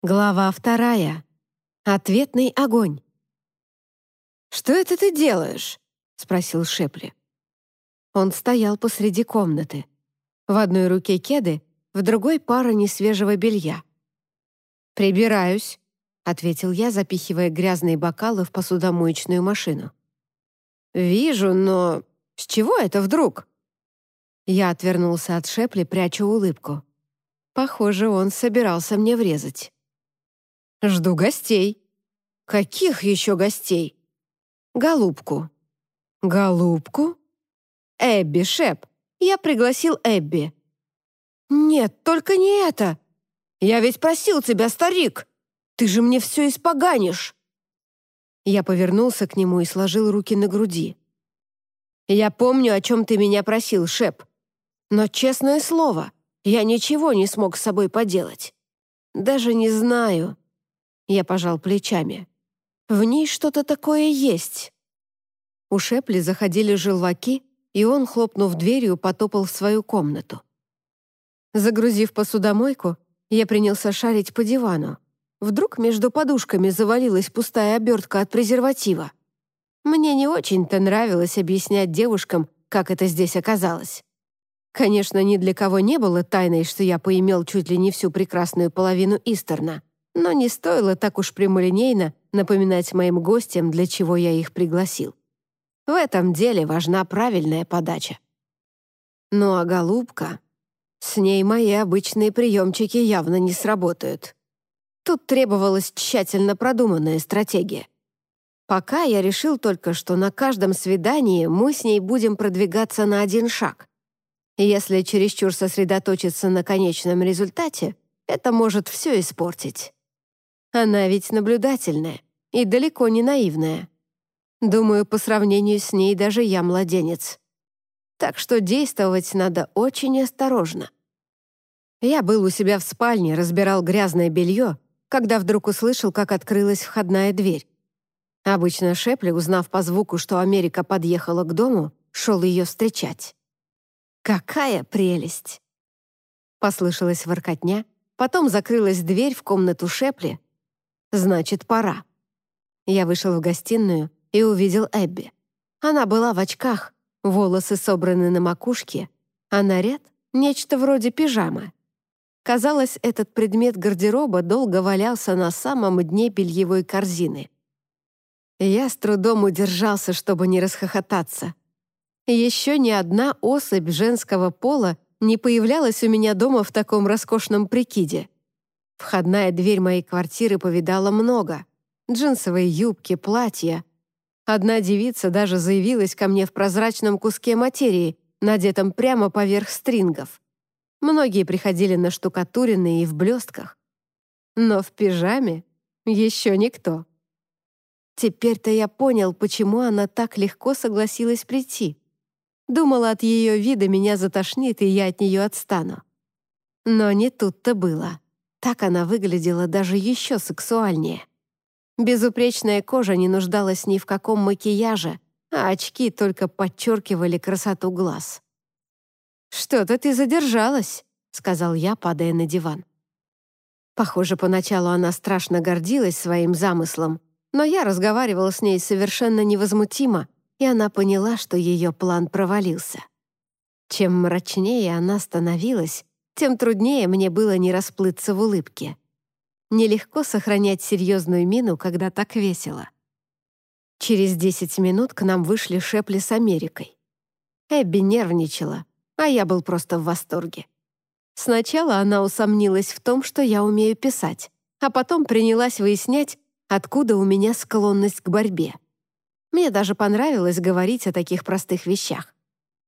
Глава вторая. Ответный огонь. «Что это ты делаешь?» — спросил Шепли. Он стоял посреди комнаты. В одной руке кеды, в другой — пара несвежего белья. «Прибираюсь», — ответил я, запихивая грязные бокалы в посудомоечную машину. «Вижу, но с чего это вдруг?» Я отвернулся от Шепли, пряча улыбку. Похоже, он собирался мне врезать. «Жду гостей». «Каких еще гостей?» «Голубку». «Голубку?» «Эбби, Шеп. Я пригласил Эбби». «Нет, только не это. Я ведь просил тебя, старик. Ты же мне все испоганишь». Я повернулся к нему и сложил руки на груди. «Я помню, о чем ты меня просил, Шеп. Но, честное слово, я ничего не смог с собой поделать. Даже не знаю, я пожал плечами. В ней что-то такое есть. У Шепли заходили желваки, и он, хлопнув дверью, потопал в свою комнату. Загрузив посудомойку, я принялся шарить по дивану. Вдруг между подушками завалилась пустая обертка от презерватива. Мне не очень-то нравилось объяснять девушкам, как это здесь оказалось. Конечно, ни для кого не было тайной, что я поимел чуть ли не всю прекрасную половину Истерна но не стоило так уж прямолинейно напоминать моим гостям, для чего я их пригласил. В этом деле важна правильная подача. Ну а голубка... С ней мои обычные приемчики явно не сработают. Тут требовалась тщательно продуманная стратегия. Пока я решил только, что на каждом свидании мы с ней будем продвигаться на один шаг. Если чересчур сосредоточиться на конечном результате, это может все испортить. Она ведь наблюдательная и далеко не наивная. Думаю, по сравнению с ней даже я младенец. Так что действовать надо очень осторожно. Я был у себя в спальне, разбирал грязное белье, когда вдруг услышал, как открылась входная дверь. Обычно Шепли, узнав по звуку, что Америка подъехала к дому, шел ее встречать. «Какая прелесть!» Послышалась воркотня, потом закрылась дверь в комнату Шепли, Значит, пора. Я вышел в гостиную и увидел Эбби. Она была в очках, волосы собраны на макушке, а наряд — нечто вроде пижамы. Казалось, этот предмет гардероба долго валялся на самом дне бельевой корзины. Я с трудом удержался, чтобы не расхохотаться. Еще ни одна особь женского пола не появлялась у меня дома в таком роскошном прикиде — Входная дверь моей квартиры повидала много. Джинсовые юбки, платья. Одна девица даже заявилась ко мне в прозрачном куске материи, надетом прямо поверх стрингов. Многие приходили на штукатуренные и в блестках. Но в пижаме еще никто. Теперь-то я понял, почему она так легко согласилась прийти. Думала, от ее вида меня затошнит, и я от нее отстану. Но не тут-то было. Так она выглядела даже еще сексуальнее. Безупречная кожа не нуждалась ни в каком макияже, а очки только подчеркивали красоту глаз. «Что-то ты задержалась», — сказал я, падая на диван. Похоже, поначалу она страшно гордилась своим замыслом, но я разговаривала с ней совершенно невозмутимо, и она поняла, что ее план провалился. Чем мрачнее она становилась, тем труднее мне было не расплыться в улыбке. Нелегко сохранять серьезную мину, когда так весело. Через 10 минут к нам вышли Шепли с Америкой. Эбби нервничала, а я был просто в восторге. Сначала она усомнилась в том, что я умею писать, а потом принялась выяснять, откуда у меня склонность к борьбе. Мне даже понравилось говорить о таких простых вещах.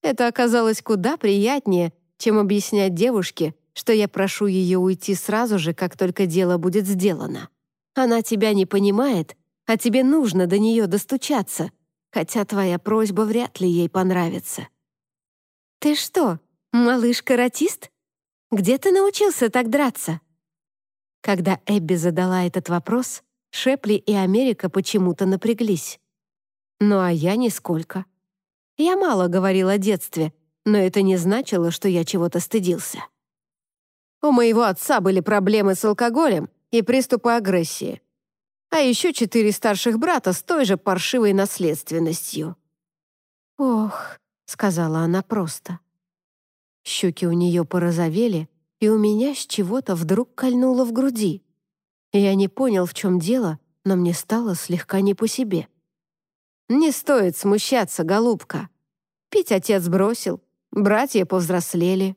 Это оказалось куда приятнее, чем объяснять девушке, что я прошу ее уйти сразу же, как только дело будет сделано. Она тебя не понимает, а тебе нужно до нее достучаться, хотя твоя просьба вряд ли ей понравится. «Ты что, малыш-каратист? Где ты научился так драться?» Когда Эбби задала этот вопрос, Шепли и Америка почему-то напряглись. Ну а я нисколько. Я мало говорила о детстве, но это не значило, что я чего-то стыдился. У моего отца были проблемы с алкоголем, и приступы агрессии. А еще четыре старших брата с той же паршивой наследственностью. «Ох», — сказала она просто. Щеки у нее порозовели, и у меня с чего-то вдруг кольнуло в груди. Я не понял, в чем дело, но мне стало слегка не по себе. «Не стоит смущаться, голубка. Пить отец бросил, братья повзрослели».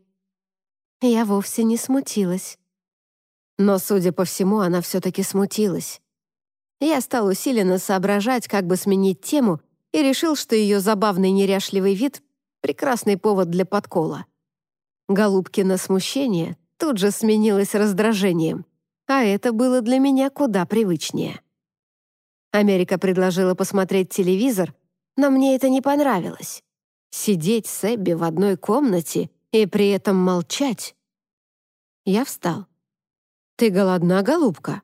Я вовсе не смутилась. Но, судя по всему, она все-таки смутилась. Я стал усиленно соображать, как бы сменить тему, и решил, что ее забавный неряшливый вид — прекрасный повод для подкола. Голубкино смущение тут же сменилось раздражением, а это было для меня куда привычнее. Америка предложила посмотреть телевизор, но мне это не понравилось. Сидеть с Эбби в одной комнате и при этом молчать. Я встал. «Ты голодна, голубка?»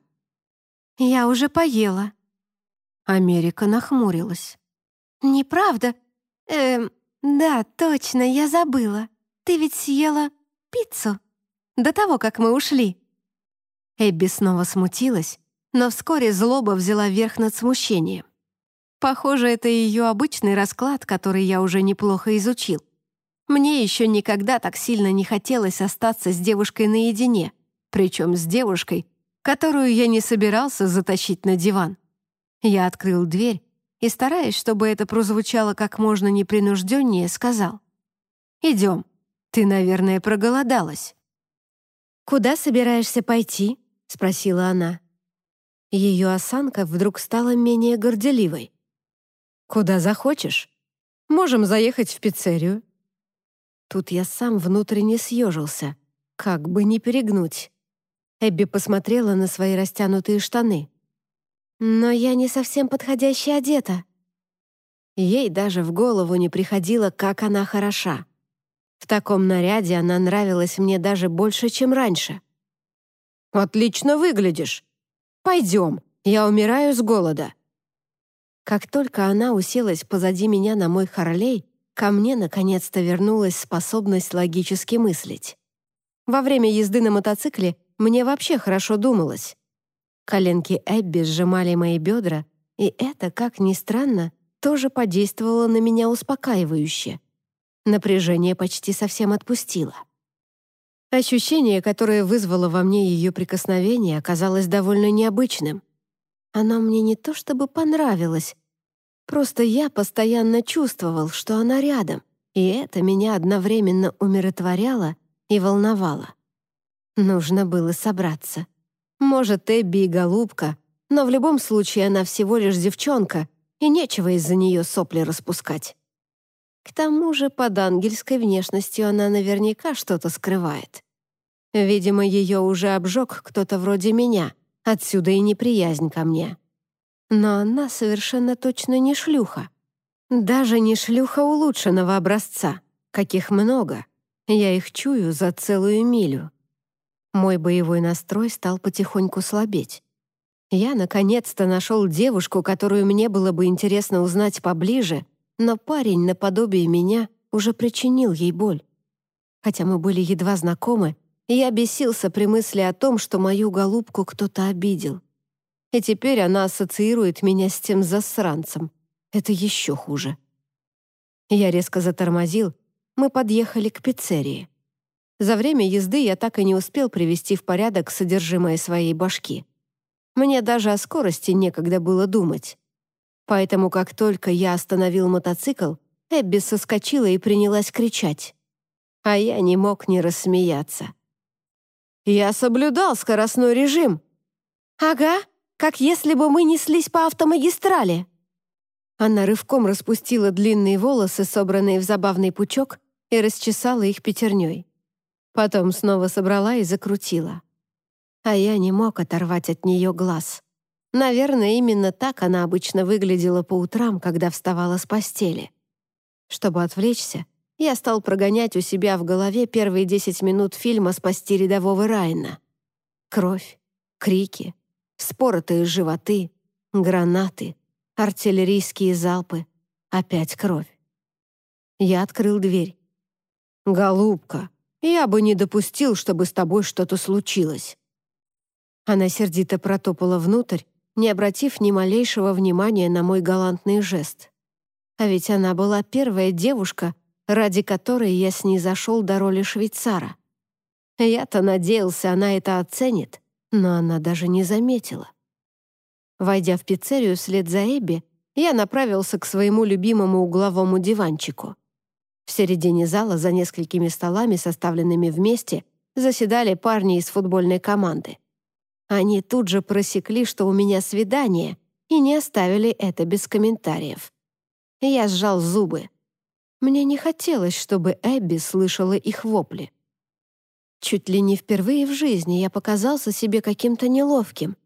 «Я уже поела». Америка нахмурилась. «Неправда? Эм, да, точно, я забыла. Ты ведь съела пиццу до того, как мы ушли». Эбби снова смутилась, но вскоре злоба взяла верх над смущением. Похоже, это ее обычный расклад, который я уже неплохо изучил. Мне еще никогда так сильно не хотелось остаться с девушкой наедине, причем с девушкой, которую я не собирался затащить на диван. Я открыл дверь и, стараясь, чтобы это прозвучало как можно непринужденнее, сказал «Идем». Ты, наверное, проголодалась». «Куда собираешься пойти?» — спросила она. Ее осанка вдруг стала менее горделивой. «Куда захочешь. Можем заехать в пиццерию». Тут я сам внутренне съежился, как бы не перегнуть. Эбби посмотрела на свои растянутые штаны. «Но я не совсем подходяще одета». Ей даже в голову не приходило, как она хороша. В таком наряде она нравилась мне даже больше, чем раньше. «Отлично выглядишь. Пойдем, я умираю с голода». Как только она уселась позади меня на мой Харлей, ко мне наконец-то вернулась способность логически мыслить. Во время езды на мотоцикле мне вообще хорошо думалось. Коленки Эбби сжимали мои бедра, и это, как ни странно, тоже подействовало на меня успокаивающе. Напряжение почти совсем отпустило. Ощущение, которое вызвало во мне ее прикосновение, оказалось довольно необычным. Оно мне не то чтобы понравилось, просто я постоянно чувствовал, что она рядом, и это меня одновременно умиротворяло и волновало. Нужно было собраться. Может, Эбби и голубка, но в любом случае она всего лишь девчонка, и нечего из-за нее сопли распускать. К тому же под ангельской внешностью она наверняка что-то скрывает. Видимо, ее уже обжег кто-то вроде меня, отсюда и неприязнь ко мне. Но она совершенно точно не шлюха. Даже не шлюха улучшенного образца, каких много. Я их чую за целую милю. Мой боевой настрой стал потихоньку слабеть. Я наконец-то нашел девушку, которую мне было бы интересно узнать поближе, но парень наподобие меня уже причинил ей боль. Хотя мы были едва знакомы, я бесился при мысли о том, что мою голубку кто-то обидел. И теперь она ассоциирует меня с тем засранцем. Это еще хуже. Я резко затормозил, мы подъехали к пиццерии. За время езды я так и не успел привести в порядок содержимое своей башки. Мне даже о скорости некогда было думать. Поэтому, как только я остановил мотоцикл, Эбби соскочила и принялась кричать. А я не мог не рассмеяться. «Я соблюдал скоростной режим». «Ага, как если бы мы неслись по автомагистрали». Она рывком распустила длинные волосы, собранные в забавный пучок, и расчесала их пятерней. Потом снова собрала и закрутила. А я не мог оторвать от нее глаз. Наверное, именно так она обычно выглядела по утрам, когда вставала с постели. Чтобы отвлечься, я стал прогонять у себя в голове первые 10 минут фильма «Спасти рядового Райана». Кровь, крики, споротые животы, гранаты, артиллерийские залпы, опять кровь. Я открыл дверь. «Голубка, я бы не допустил, чтобы с тобой что-то случилось». Она сердито протопала внутрь, не обратив ни малейшего внимания на мой галантный жест. А ведь она была первая девушка, ради которой я снизошел до роли швейцара. Я-то надеялся, она это оценит, но она даже не заметила. Войдя в пиццерию вслед за Эбби, я направился к своему любимому угловому диванчику. В середине зала за несколькими столами, составленными вместе, заседали парни из футбольной команды. Они тут же просекли, что у меня свидание, и не оставили это без комментариев. Я сжал зубы. Мне не хотелось, чтобы Эбби слышала их вопли. Чуть ли не впервые в жизни я показался себе каким-то неловким.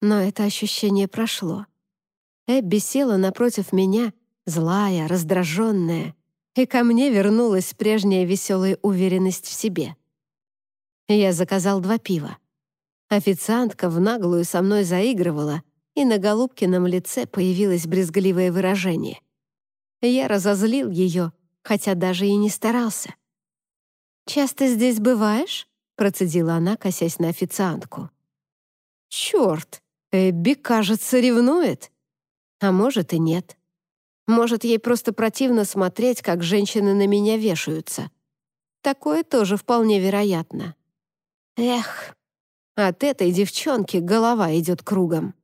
Но это ощущение прошло. Эбби села напротив меня, злая, раздраженная, и ко мне вернулась прежняя веселая уверенность в себе. Я заказал два пива. Официантка в наглую со мной заигрывала, и на Голубкином лице появилось брезгливое выражение. Я разозлил ее, хотя даже и не старался. «Часто здесь бываешь?» — процедила она, косясь на официантку. «Черт! Эбби, кажется, ревнует. А может и нет. Может, ей просто противно смотреть, как женщины на меня вешаются. Такое тоже вполне вероятно. Эх, от этой девчонки голова идет кругом.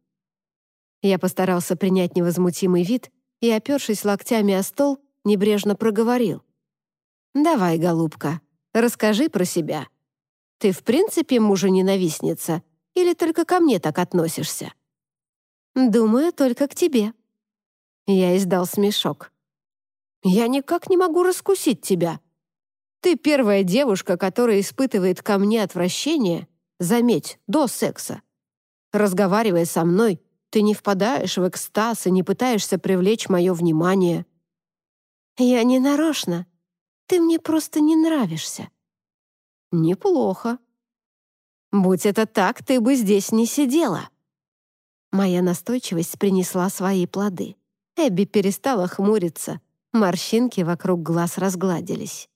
Я постарался принять невозмутимый вид и, опершись локтями о стол, небрежно проговорил. «Давай, голубка, расскажи про себя. Ты в принципе мужа-ненавистница или только ко мне так относишься?» «Думаю, только к тебе». Я издал смешок. «Я никак не могу раскусить тебя. Ты первая девушка, которая испытывает ко мне отвращение, заметь, до секса. Разговаривая со мной, ты не впадаешь в экстаз и не пытаешься привлечь мое внимание». «Я не нарочно. Ты мне просто не нравишься». «Неплохо. Будь это так, ты бы здесь не сидела». Моя настойчивость принесла свои плоды. Эбби перестала хмуриться. Морщинки вокруг глаз разгладились.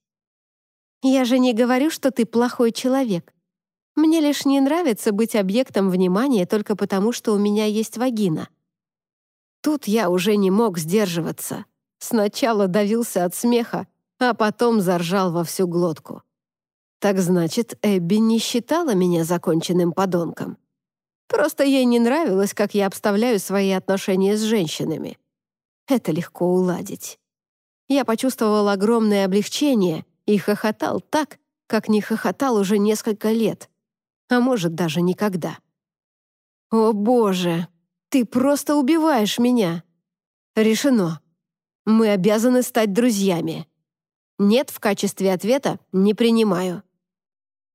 «Я же не говорю, что ты плохой человек. Мне лишь не нравится быть объектом внимания только потому, что у меня есть вагина». Тут я уже не мог сдерживаться. Сначала давился от смеха, а потом заржал во всю глотку. Так значит, Эбби не считала меня законченным подонком. Просто ей не нравилось, как я обставляю свои отношения с женщинами. Это легко уладить. Я почувствовал огромное облегчение и хохотал так, как не хохотал уже несколько лет, а может, даже никогда. «О, Боже, ты просто убиваешь меня!» «Решено. Мы обязаны стать друзьями». «Нет» в качестве ответа не принимаю.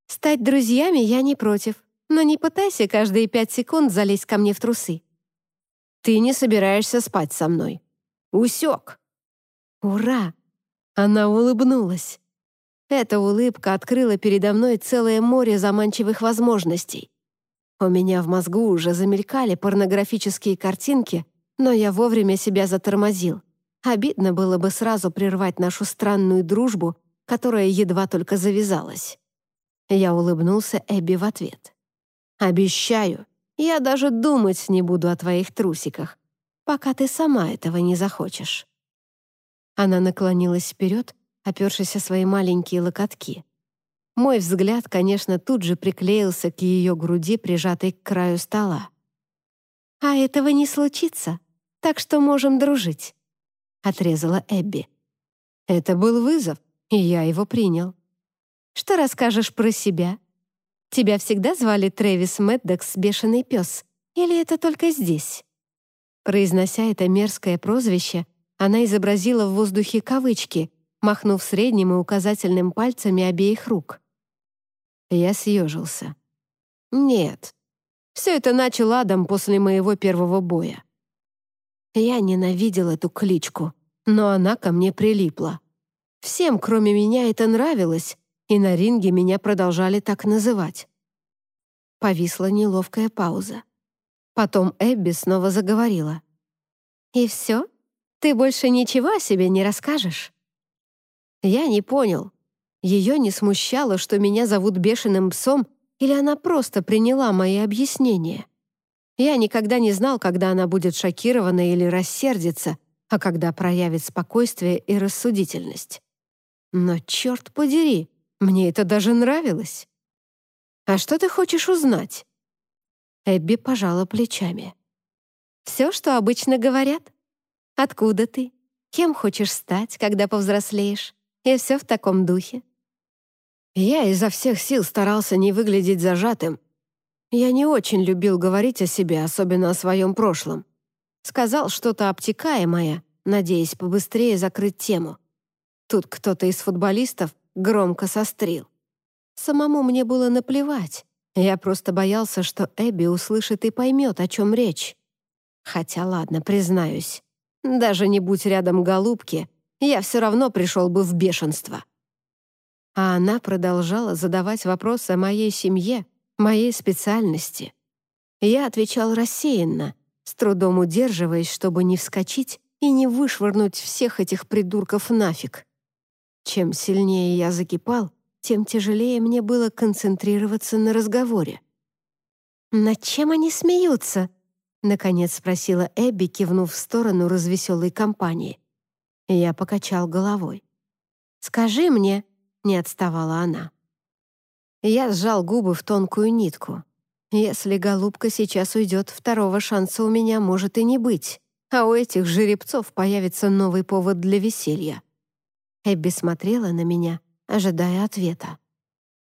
«Стать друзьями я не против», но не пытайся каждые пять секунд залезть ко мне в трусы. Ты не собираешься спать со мной. Усек. Ура! Она улыбнулась. Эта улыбка открыла передо мной целое море заманчивых возможностей. У меня в мозгу уже замелькали порнографические картинки, но я вовремя себя затормозил. Обидно было бы сразу прервать нашу странную дружбу, которая едва только завязалась. Я улыбнулся Эбби в ответ. Обещаю, я даже думать не буду о твоих трусиках, пока ты сама этого не захочешь». Она наклонилась вперед, опершись о свои маленькие локотки. Мой взгляд, конечно, тут же приклеился к ее груди, прижатой к краю стола. «А этого не случится, так что можем дружить», — отрезала Эбби. Это был вызов, и я его принял. «Что расскажешь про себя?» Тебя всегда звали Трэвис Мэддокс «Бешеный пес»? Или это только здесь?» Произнося это мерзкое прозвище, она изобразила в воздухе кавычки, махнув средним и указательным пальцами обеих рук. Я съежился. «Нет, все это начал Адам после моего первого боя. Я ненавидел эту кличку, но она ко мне прилипла. Всем, кроме меня, это нравилось, и на ринге меня продолжали так называть. Повисла неловкая пауза. Потом Эбби снова заговорила. «И все? Ты больше ничего о себе не расскажешь?» Я не понял. Ее не смущало, что меня зовут бешеным псом, Или она просто приняла мои объяснения? Я никогда не знал, когда она будет шокирована или рассердится, а когда проявит спокойствие и рассудительность. Но, черт подери, мне это даже нравилось. «А что ты хочешь узнать?» Эбби пожала плечами. «Все, что обычно говорят. Откуда ты? Кем хочешь стать, когда повзрослеешь? И все в таком духе». Я изо всех сил старался не выглядеть зажатым. Я не очень любил говорить о себе, особенно о своем прошлом. Сказал что-то обтекаемое, надеясь побыстрее закрыть тему. Тут кто-то из футболистов громко сострил. Самому мне было наплевать. Я просто боялся, что Эбби услышит и поймет, о чем речь. Хотя, ладно, признаюсь, даже не будь рядом голубки, я все равно пришел бы в бешенство. А она продолжала задавать вопросы о моей семье, моей специальности. Я отвечал рассеянно, с трудом удерживаясь, чтобы не вскочить и не вышвырнуть всех этих придурков нафиг. Чем сильнее я закипал, тем тяжелее мне было концентрироваться на разговоре. «Над чем они смеются?» — наконец спросила Эбби, кивнув в сторону развеселой компании. Я покачал головой. «Скажи мне», — не отставала она. Я сжал губы в тонкую нитку. Если голубка сейчас уйдет, второго шанса у меня может и не быть, а у этих жеребцов появится новый повод для веселья. Эбби смотрела на меня, ожидая ответа.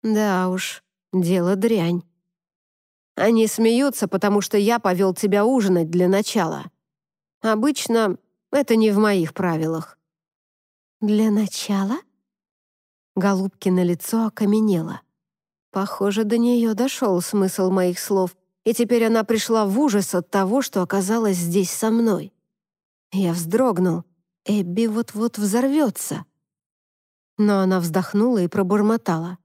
«Да уж, дело дрянь. Они смеются, потому что я повел тебя ужинать для начала. Обычно это не в моих правилах». «Для начала?» Голубкино лицо окаменело. Похоже, до нее дошел смысл моих слов, и теперь она пришла в ужас от того, что оказалась здесь со мной. Я вздрогнул. Эбби вот-вот взорвется. Но она вздохнула и пробормотала.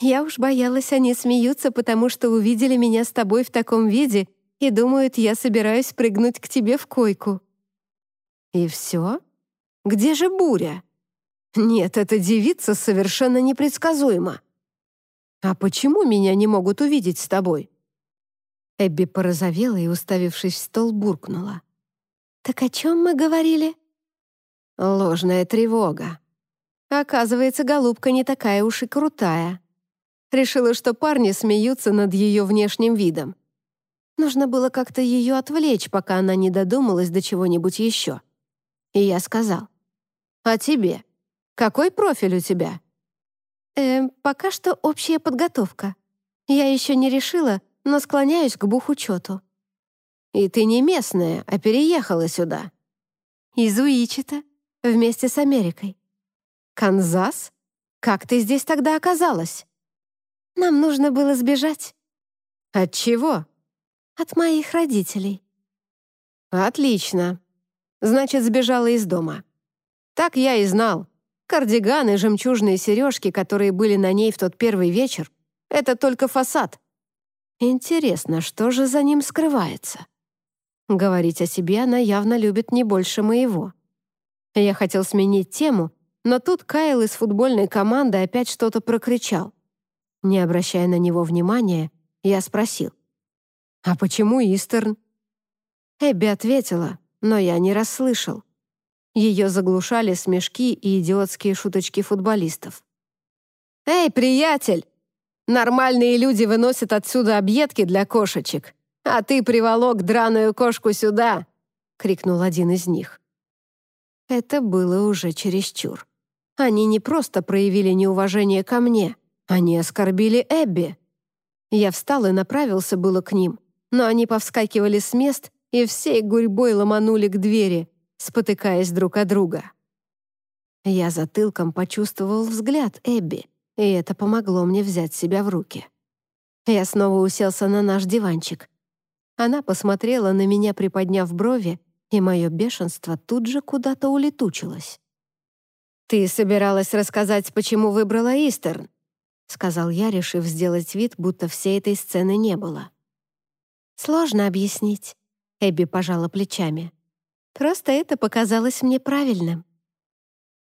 «Я уж боялась, они смеются, потому что увидели меня с тобой в таком виде и думают, я собираюсь прыгнуть к тебе в койку». «И все? Где же буря?» «Нет, эта девица совершенно непредсказуема». «А почему меня не могут увидеть с тобой?» Эбби порозовела и, уставившись в стол, буркнула. «Так о чем мы говорили?» «Ложная тревога», Оказывается, голубка не такая уж и крутая. Решила, что парни смеются над ее внешним видом. Нужно было как-то ее отвлечь, пока она не додумалась до чего-нибудь еще. И я сказал, «А тебе? Какой профиль у тебя?» «Э, пока что общая подготовка. Я еще не решила, но склоняюсь к бухучету». «И ты не местная, а переехала сюда?» «Из Уичета, вместе с Америкой. «Канзас? Как ты здесь тогда оказалась?» «Нам нужно было сбежать». «От чего?» «От моих родителей». «Отлично. Значит, сбежала из дома. Так я и знал. Кардиган и жемчужные сережки, которые были на ней в тот первый вечер, это только фасад. Интересно, что же за ним скрывается?» Говорить о себе она явно любит не больше моего. Я хотел сменить тему, но тут Кайл из футбольной команды опять что-то прокричал. Не обращая на него внимания, я спросил. «А почему Истерн?» Эбби ответила, но я не расслышал. Ее заглушали смешки и идиотские шуточки футболистов. «Эй, приятель! Нормальные люди выносят отсюда объедки для кошечек, а ты приволок драную кошку сюда!» — крикнул один из них. Это было уже чересчур. Они не просто проявили неуважение ко мне, они оскорбили Эбби. Я встал и направился было к ним, но они повскакивали с мест и всей гурьбой ломанули к двери, спотыкаясь друг о друга. Я затылком почувствовал взгляд Эбби, и это помогло мне взять себя в руки. Я снова уселся на наш диванчик. Она посмотрела на меня, приподняв брови, и мое бешенство тут же куда-то улетучилось. «Ты собиралась рассказать, почему выбрала Истерн?» — сказал я, решив сделать вид, будто всей этой сцены не было. «Сложно объяснить», — Эбби пожала плечами. «Просто это показалось мне правильным».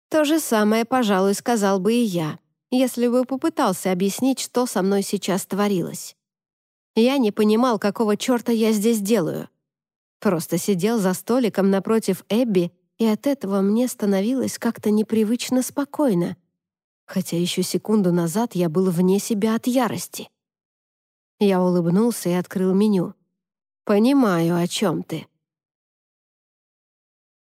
То же самое, пожалуй, сказал бы и я. если бы попытался объяснить, что со мной сейчас творилось. Я не понимал, какого черта я здесь делаю. Просто сидел за столиком напротив Эбби, и от этого мне становилось как-то непривычно спокойно, хотя еще секунду назад я был вне себя от ярости. Я улыбнулся и открыл меню. «Понимаю, о чем ты».